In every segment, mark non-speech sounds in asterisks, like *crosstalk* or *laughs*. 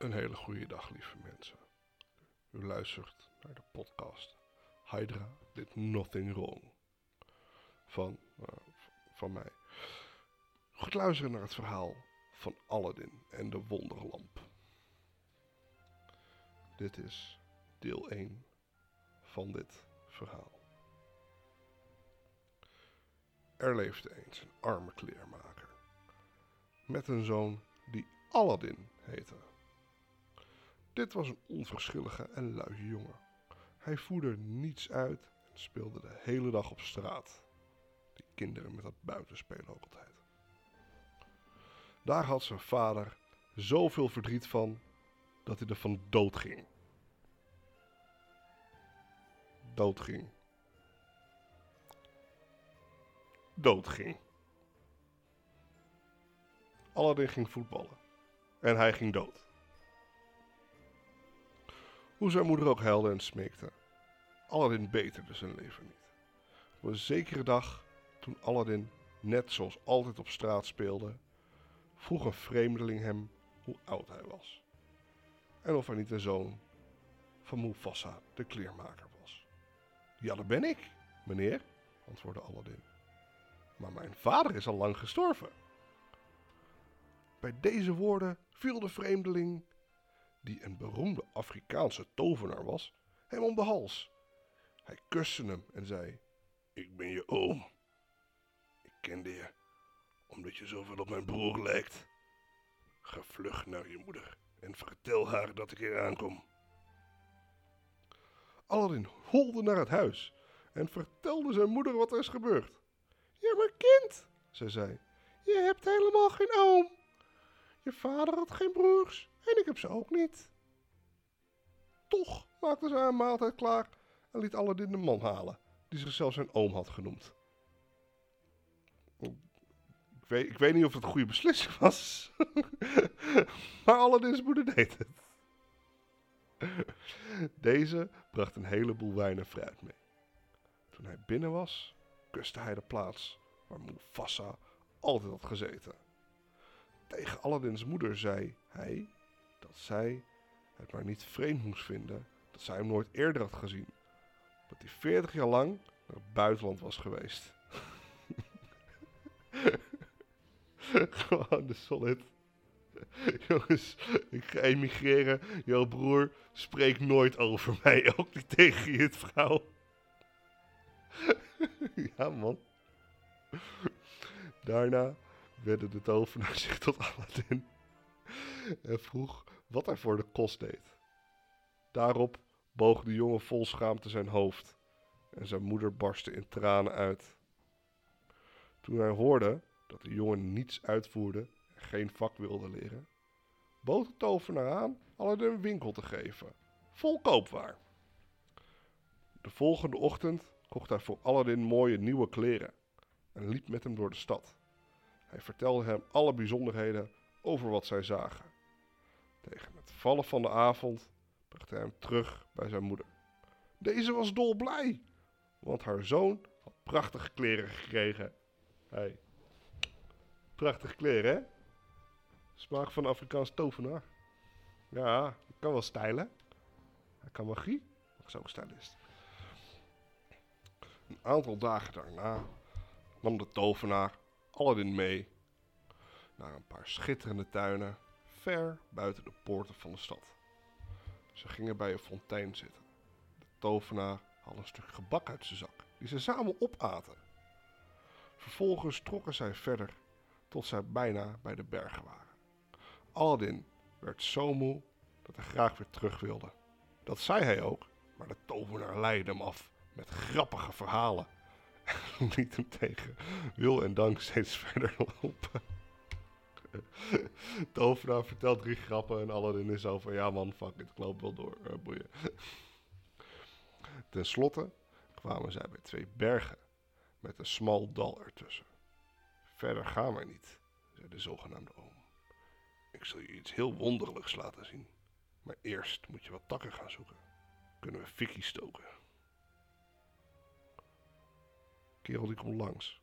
Een hele goede dag, lieve mensen. U luistert naar de podcast Hydra did nothing wrong. Van, uh, van mij. Goed luisteren naar het verhaal van Aladdin en de wonderlamp. Dit is deel 1 van dit verhaal. Er leefde eens een arme kleermaker met een zoon die Aladdin heette. Dit was een onverschillige en luie jongen. Hij voerde niets uit en speelde de hele dag op straat. Die kinderen met dat buitenspelen ook altijd. Daar had zijn vader zoveel verdriet van dat hij er van dood ging. Dood ging. Dood ging. Aladdin ging voetballen. En hij ging dood. Hoe zijn moeder ook huilde en smeekte. Aladdin beterde zijn leven niet. Op een zekere dag, toen Aladdin net zoals altijd op straat speelde, vroeg een vreemdeling hem hoe oud hij was. En of hij niet een zoon van Mufasa, de kleermaker, was. Ja, dat ben ik, meneer, antwoordde Aladdin. Maar mijn vader is al lang gestorven. Bij deze woorden viel de vreemdeling, die een beroemde Afrikaanse tovenaar was, hem om de hals. Hij kuste hem en zei: Ik ben je oom. Ik kende je omdat je zoveel op mijn broer lijkt. Ga vlug naar je moeder en vertel haar dat ik hier aankom. Aladdin holde naar het huis en vertelde zijn moeder wat er is gebeurd. Ja, maar kind, zei zij, je hebt helemaal geen oom. Je vader had geen broers en ik heb ze ook niet. Toch maakte ze een maaltijd klaar en liet Aladdin de man halen, die zichzelf zijn oom had genoemd. Ik weet, ik weet niet of het een goede beslissing was, *laughs* maar Aladdin's moeder deed het. Deze bracht een heleboel wijn en fruit mee. Toen hij binnen was, kuste hij de plaats waar Mufasa altijd had gezeten. Tegen Aladdin's moeder zei hij dat zij het maar niet vreemd moest vinden dat zij hem nooit eerder had gezien. Dat hij 40 jaar lang naar het buitenland was geweest. *laughs* Gewoon de solid. Jongens, ik ga emigreren. Jouw broer spreekt nooit over mij. *laughs* Ook niet tegen je vrouw. *laughs* ja, man. Daarna wedde de tovenaar zich tot Aladdin en vroeg wat hij voor de kost deed. Daarop boog de jongen vol schaamte zijn hoofd en zijn moeder barstte in tranen uit. Toen hij hoorde dat de jongen niets uitvoerde en geen vak wilde leren, bood de tovenaar aan Aladdin een winkel te geven, vol koopwaar. De volgende ochtend kocht hij voor Aladdin mooie nieuwe kleren en liep met hem door de stad. Hij vertelde hem alle bijzonderheden over wat zij zagen. Tegen het vallen van de avond bracht hij hem terug bij zijn moeder. Deze was dolblij, want haar zoon had prachtige kleren gekregen. Hey. Prachtige kleren, hè? Smaak van Afrikaans tovenaar. Ja, ik kan wel stijlen. Hij kan magie, maar is ook stylist. Een aantal dagen daarna nam de tovenaar Aladdin mee naar een paar schitterende tuinen ver buiten de poorten van de stad. Ze gingen bij een fontein zitten. De tovenaar had een stuk gebak uit zijn zak, die ze samen opaten. Vervolgens trokken zij verder tot zij bijna bij de bergen waren. Aladdin werd zo moe dat hij graag weer terug wilde. Dat zei hij ook, maar de tovenaar leidde hem af met grappige verhalen en *laughs* liet hem tegen wil en dank steeds *laughs* verder lopen. *laughs* Tovenaar vertelt drie grappen en Aladdin is van ja man, fuck it, ik loop wel door, uh, boeien. Ten slotte kwamen zij bij twee bergen met een smal dal ertussen. Verder gaan wij niet, zei de zogenaamde oom. Ik zal je iets heel wonderlijks laten zien. Maar eerst moet je wat takken gaan zoeken. Kunnen we fikkie stoken. Kerel die komt langs.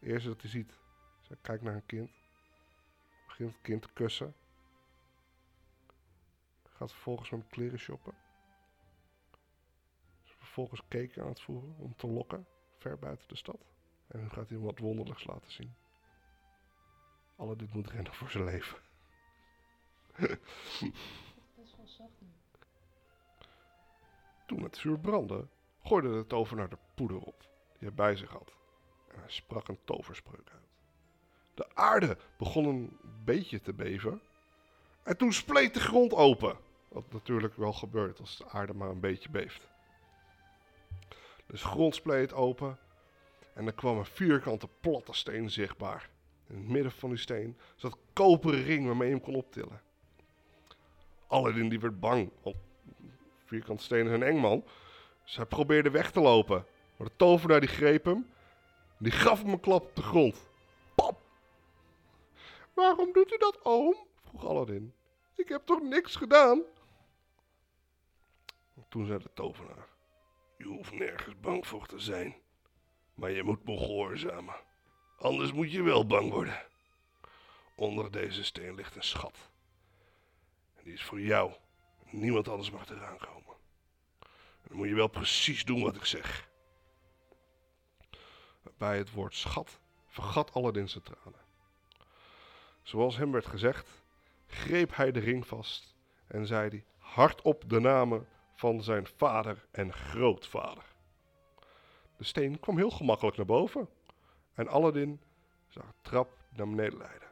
Eerst dat hij ziet, zij kijkt naar een kind. Begint het kind te kussen. Gaat vervolgens met kleren shoppen. Is vervolgens cake aan het voeren om te lokken, ver buiten de stad. En nu gaat hij hem wat wonderlijks laten zien. Alle dit moet rennen voor zijn leven. Best wel zacht nu. Toen het vuur brandde, gooide de tovenaar de poeder op die hij bij zich had. En hij sprak een toverspreuk uit. De aarde begon een beetje te beven. En toen spleet de grond open. Wat natuurlijk wel gebeurt als de aarde maar een beetje beeft. Dus de grond spleet open. En er kwam een vierkante platte steen zichtbaar. In het midden van die steen zat een koperen ring waarmee je hem kon optillen. Aladdin die werd bang, want vierkante steen is een eng man. Dus hij probeerde weg te lopen. Maar de tovenaar die greep hem. Die gaf hem een klap op de grond. Waarom doet u dat, oom? vroeg Aladdin. Ik heb toch niks gedaan? Toen zei de tovenaar. Je hoeft nergens bang voor te zijn. Maar je moet me gehoorzamen. Anders moet je wel bang worden. Onder deze steen ligt een schat. Die is voor jou. Niemand anders mag eraan komen. En dan moet je wel precies doen wat ik zeg. Bij het woord schat vergat Aladdin zijn tranen. Zoals hem werd gezegd, greep hij de ring vast en zei hij hardop de namen van zijn vader en grootvader. De steen kwam heel gemakkelijk naar boven en Aladdin zag een trap naar beneden leiden.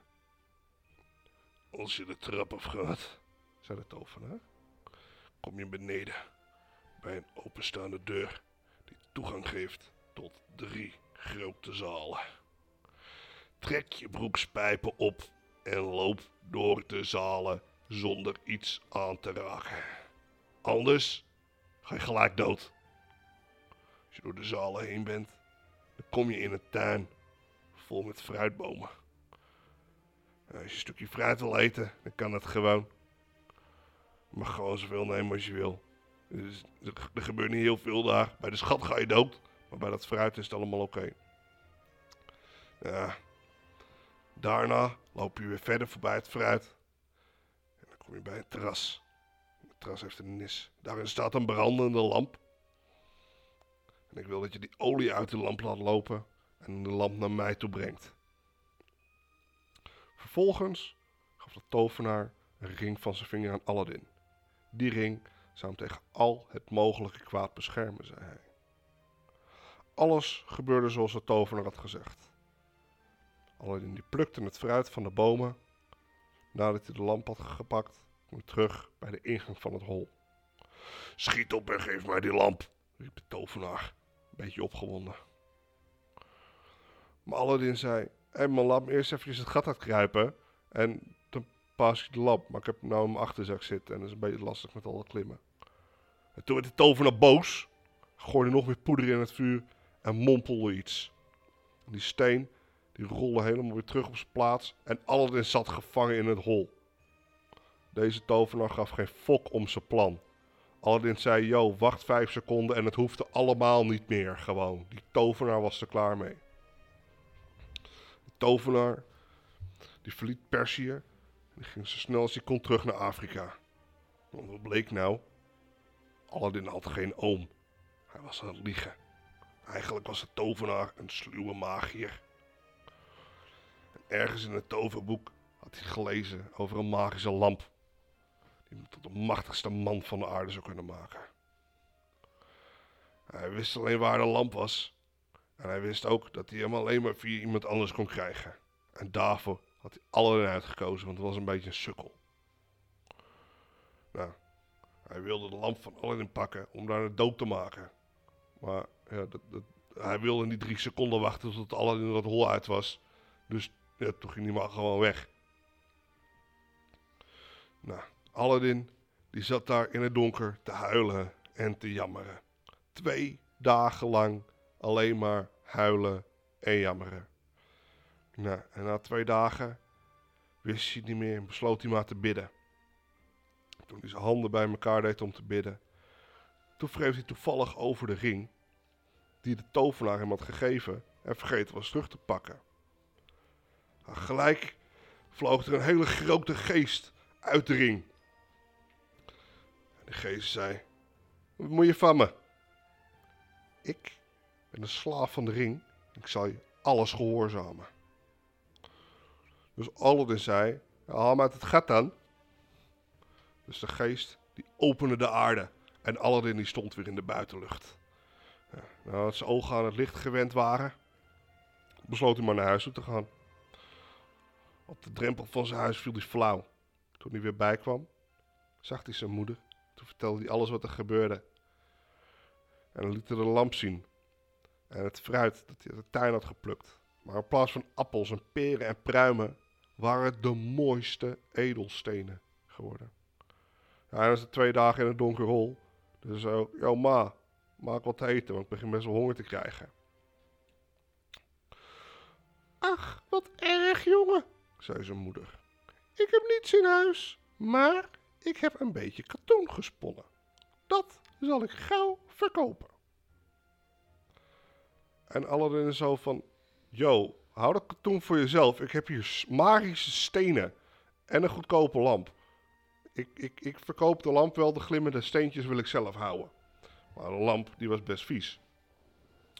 Als je de trap afgaat, zei de tovenaar, kom je beneden bij een openstaande deur die toegang geeft tot drie grote zalen. Trek je broekspijpen op en loop door de zalen zonder iets aan te raken. Anders ga je gelijk dood. Als je door de zalen heen bent, dan kom je in een tuin vol met fruitbomen. En als je een stukje fruit wil eten, dan kan dat gewoon. Je mag gewoon zoveel nemen als je wil. Dus er gebeurt niet heel veel daar. Bij de schat ga je dood, maar bij dat fruit is het allemaal oké. Ja. Daarna loop je weer verder voorbij het fruit. En dan kom je bij een terras. Het terras heeft een nis. Daarin staat een brandende lamp. En ik wil dat je die olie uit de lamp laat lopen en de lamp naar mij toe brengt. Vervolgens gaf de tovenaar een ring van zijn vinger aan Aladdin. Die ring zou hem tegen al het mogelijke kwaad beschermen, zei hij. Alles gebeurde zoals de tovenaar had gezegd. Aladdin die plukte het fruit van de bomen. Nadat hij de lamp had gepakt, kwam terug bij de ingang van het hol. Schiet op en geef mij die lamp, riep de tovenaar, een beetje opgewonden. Maar Aladdin zei, hé man, laat me eerst even het gat uitkruipen en dan pas ik de lamp. Maar ik heb nou mijn achterzak zitten en dat is een beetje lastig met al dat klimmen. En toen werd de tovenaar boos, gooide nog meer poeder in het vuur en mompelde iets. Die steen die rolde helemaal weer terug op zijn plaats en Aladdin zat gevangen in het hol. Deze tovenaar gaf geen fok om zijn plan. Aladdin zei, yo, wacht vijf seconden en het hoefde allemaal niet meer, gewoon. Die tovenaar was er klaar mee. De tovenaar, die verliet Perzië en ging zo snel als hij kon terug naar Afrika. Want wat bleek nou? Aladdin had geen oom. Hij was aan het liegen. Eigenlijk was de tovenaar een sluwe magier. En ergens in het toverboek had hij gelezen over een magische lamp. Die hem tot de machtigste man van de aarde zou kunnen maken. Hij wist alleen waar de lamp was. En hij wist ook dat hij hem alleen maar via iemand anders kon krijgen. En daarvoor had hij Aladdin uitgekozen, want het was een beetje een sukkel. Nou, hij wilde de lamp van Aladdin pakken om daar een dood te maken. Maar ja, dat, dat, hij wilde niet drie seconden wachten tot Aladdin dat hol uit was. Dus ja, toen ging hij maar gewoon weg. Nou, Aladdin die zat daar in het donker te huilen en te jammeren. Twee dagen lang alleen maar huilen en jammeren. Nou, en na twee dagen wist hij niet meer en besloot hij maar te bidden. Toen hij zijn handen bij elkaar deed om te bidden, toen wreef hij toevallig over de ring die de tovenaar hem had gegeven en vergeten was terug te pakken. Gelijk vloog er een hele grote geest uit de ring. De geest zei: Wat moet je van me? Ik ben een slaaf van de ring. Ik zal je alles gehoorzamen. Dus Aladdin zei: Haal me uit het gat dan. Dus de geest die opende de aarde. En Aladdin die stond weer in de buitenlucht. Ja, nou, als zijn ogen aan het licht gewend waren, besloot hij maar naar huis toe te gaan. Op de drempel van zijn huis viel hij flauw. Toen hij weer bijkwam, zag hij zijn moeder. Toen vertelde hij alles wat er gebeurde. En liet hij de lamp zien. En het fruit dat hij uit de tuin had geplukt. Maar in plaats van appels en peren en pruimen, waren het de mooiste edelstenen geworden. Dan is het twee dagen in het donker hol. Dus zo, yo ma, maak wat te eten, want ik begin best wel honger te krijgen. Ach, wat erg, jongen, zei zijn moeder. Ik heb niets in huis, maar ik heb een beetje katoen gesponnen. Dat zal ik gauw verkopen. En Aladdin is zo van, yo, hou dat katoen voor jezelf. Ik heb hier magische stenen en een goedkope lamp. Ik, ik, ik verkoop de lamp wel, de glimmende steentjes wil ik zelf houden. Maar de lamp die was best vies.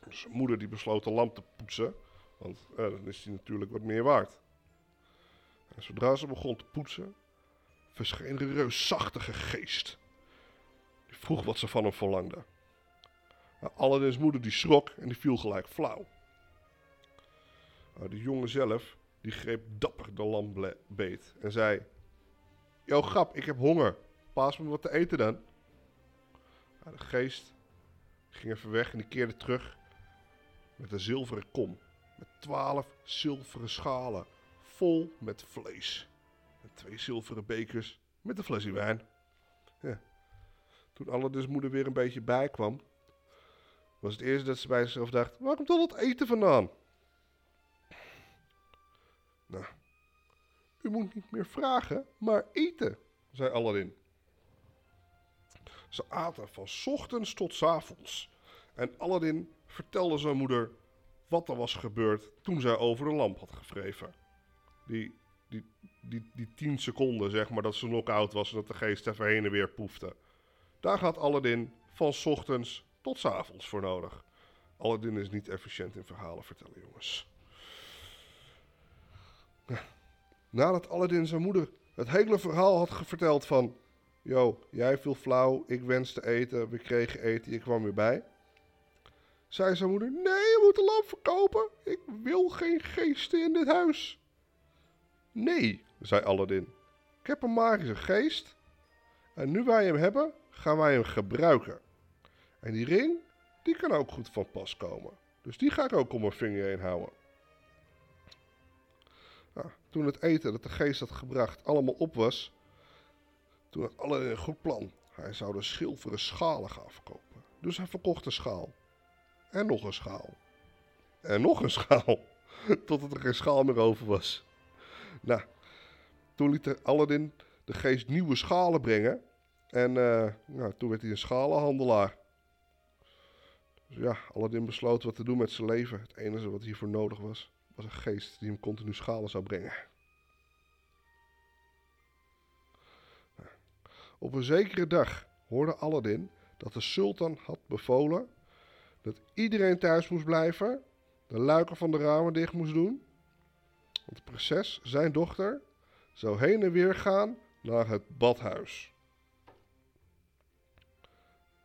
Dus zijn moeder die besloot de lamp te poetsen, want eh, dan is die natuurlijk wat meer waard. En zodra ze begon te poetsen, verscheen een reusachtige geest. Die vroeg wat ze van hem verlangde. Aladdin's moeder die schrok en die viel gelijk flauw. De jongen zelf, die greep dapper de lamp beet en zei... Yo grap, ik heb honger. Paas me wat te eten dan. De geest ging even weg en die keerde terug met een zilveren kom. Met twaalf zilveren schalen vol met vlees. En twee zilveren bekers met een flesje wijn. Ja. Toen Aladdin's moeder weer een beetje bijkwam, was het eerste dat ze bij zichzelf dacht: waar komt al dat eten vandaan? Nou, u moet niet meer vragen, maar eten, zei Aladdin. Ze aten van ochtends tot avonds. En Aladdin vertelde zijn moeder wat er was gebeurd toen zij over de lamp had gevreven. Die, die, die, die tien seconden, zeg maar, dat ze knock-out was en dat de geest even heen en weer poefde. Daar gaat Aladdin van ochtends tot avonds voor nodig. Aladdin is niet efficiënt in verhalen vertellen, jongens. Nadat Aladdin zijn moeder het hele verhaal had verteld van... Yo, jij viel flauw, ik wenste eten, we kregen eten, je kwam weer bij. Zei zijn moeder, nee, je moet de lamp verkopen. Ik wil geen geesten in dit huis. Nee, zei Aladdin. Ik heb een magische geest. En nu wij hem hebben, gaan wij hem gebruiken. En die ring, die kan ook goed van pas komen. Dus die ga ik ook om mijn vinger heen houden. Nou, toen het eten dat de geest had gebracht allemaal op was, toen had Aladdin een goed plan. Hij zou de zilveren schalen gaan verkopen. Dus hij verkocht een schaal. En nog een schaal. En nog een schaal. *laughs* Totdat er geen schaal meer over was. Nou, toen liet Aladdin de geest nieuwe schalen brengen. En uh, nou, toen werd hij een schalenhandelaar. Dus ja, Aladdin besloot wat te doen met zijn leven. Het enige wat hiervoor nodig was, was een geest die hem continu schalen zou brengen. Nou, op een zekere dag hoorde Aladdin dat de sultan had bevolen dat iedereen thuis moest blijven, de luiken van de ramen dicht moest doen. Want de prinses, zijn dochter, zou heen en weer gaan naar het badhuis.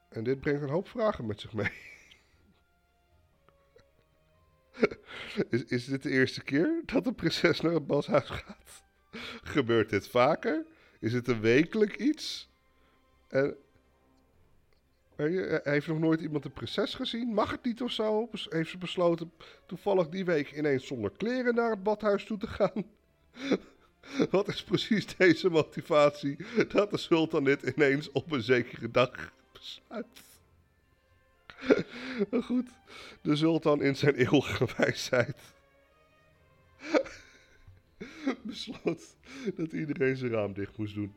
En dit brengt een hoop vragen met zich mee. *laughs* is, is dit de eerste keer dat de prinses naar het badhuis gaat? Gebeurt dit vaker? Is het een wekelijk iets? En heeft nog nooit iemand een prinses gezien? Mag het niet of zo? Heeft ze besloten toevallig die week ineens zonder kleren naar het badhuis toe te gaan? *laughs* Wat is precies deze motivatie dat de sultan dit ineens op een zekere dag besluit? *laughs* Goed, de sultan in zijn eeuwige *laughs* wijsheid besloot dat iedereen zijn raam dicht moest doen.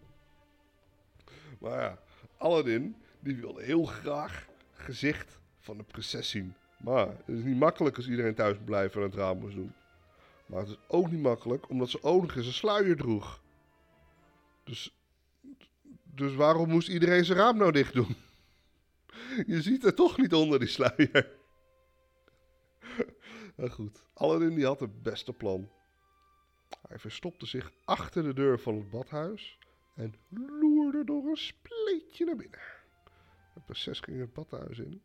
Maar ja, Aladdin die wilde heel graag gezicht van de prinses zien. Maar het is niet makkelijk als iedereen thuis blijven en het raam moest doen. Maar het is ook niet makkelijk omdat ze ook nog eens een sluier droeg. Dus Dus waarom moest iedereen zijn raam nou dicht doen? *laughs* Je ziet het toch niet onder die sluier. *laughs* Maar goed, Aladdin die had het beste plan. Hij verstopte zich achter de deur van het badhuis en loerde door een spleetje naar binnen. De prinses ging het badhuis in,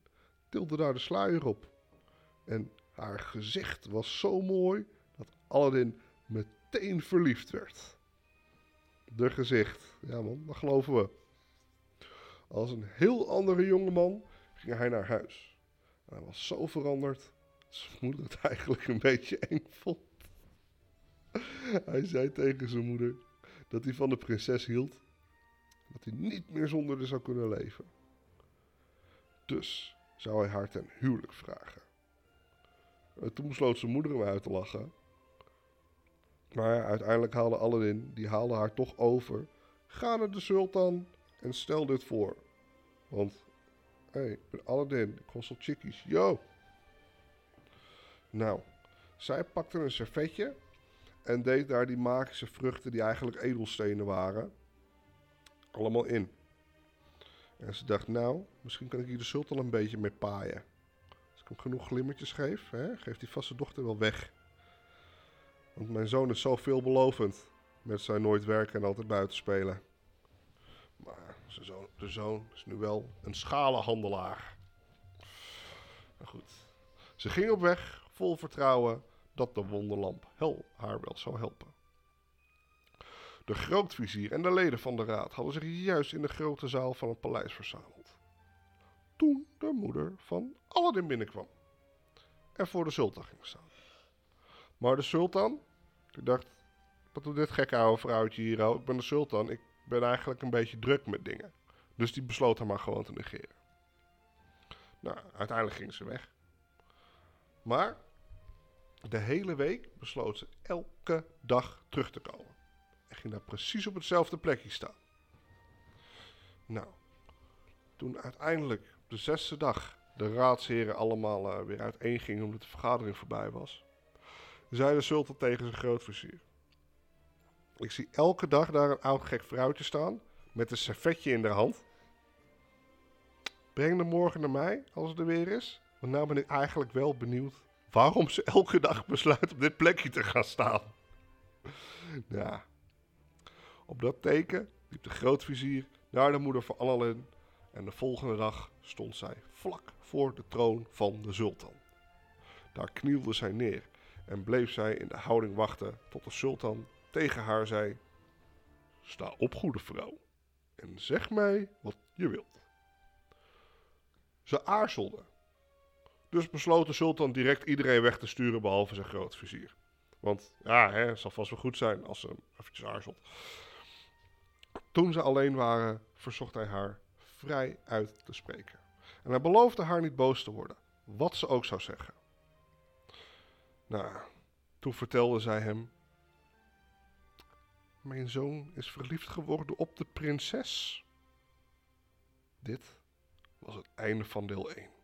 tilde daar de sluier op. En haar gezicht was zo mooi dat Aladdin meteen verliefd werd. De gezicht, ja man, dat geloven we. Als een heel andere jongeman ging hij naar huis. hij was zo veranderd dat zijn moeder het eigenlijk een beetje eng vond. Hij zei tegen zijn moeder dat hij van de prinses hield. Dat hij niet meer zonder haar zou kunnen leven. Dus zou hij haar ten huwelijk vragen. En toen besloot zijn moeder hem uit te lachen. Maar uiteindelijk haalde Aladdin, die haalde haar toch over. Ga naar de sultan en stel dit voor. Want, hé, hey, ik ben Aladdin, ik kost chickies, yo. Nou, zij pakte een servetje en deed daar die magische vruchten die eigenlijk edelstenen waren, allemaal in. En ze dacht, nou, misschien kan ik hier de sultan een beetje mee paaien. Als ik hem genoeg glimmertjes geef, hè, geeft die vaste dochter wel weg. Want mijn zoon is zo veelbelovend met zijn nooit werken en altijd buiten spelen. Maar zijn zoon, de zoon is nu wel een schalenhandelaar. Maar goed, ze ging op weg vol vertrouwen dat de wonderlamp hel haar wel zou helpen. De grootvizier en de leden van de raad hadden zich juist in de grote zaal van het paleis verzameld. Toen de moeder van Aladdin binnenkwam en voor de sultan ging staan. Maar de sultan, die dacht, wat doet dit gekke oude vrouwtje hier nou? Ik ben de sultan, ik ben eigenlijk een beetje druk met dingen. Dus die besloot haar maar gewoon te negeren. Nou, uiteindelijk ging ze weg. Maar de hele week besloot ze elke dag terug te komen. Ging daar precies op hetzelfde plekje staan. Nou, toen uiteindelijk de zesde dag de raadsheren allemaal uh, weer uiteen gingen omdat de vergadering voorbij was, zei de sultan tegen zijn grootvizier. Ik zie elke dag daar een oud gek vrouwtje staan met een servetje in de hand. Breng hem morgen naar mij als het er weer is. Want nou ben ik eigenlijk wel benieuwd waarom ze elke dag besluit op dit plekje te gaan staan. *laughs* Ja. Op dat teken liep de grootvizier naar de moeder van Aladdin en de volgende dag stond zij vlak voor de troon van de sultan. Daar knielde zij neer en bleef zij in de houding wachten tot de sultan tegen haar zei: Sta op, goede vrouw, en zeg mij wat je wilt. Ze aarzelde dus besloot de sultan direct iedereen weg te sturen behalve zijn grootvizier. Want ja, hè, het zal vast wel goed zijn als ze eventjes aarzelt. Toen ze alleen waren, verzocht hij haar vrij uit te spreken. En hij beloofde haar niet boos te worden, wat ze ook zou zeggen. Nou, toen vertelde zij hem: Mijn zoon is verliefd geworden op de prinses. Dit was het einde van deel 1. Tot ziens.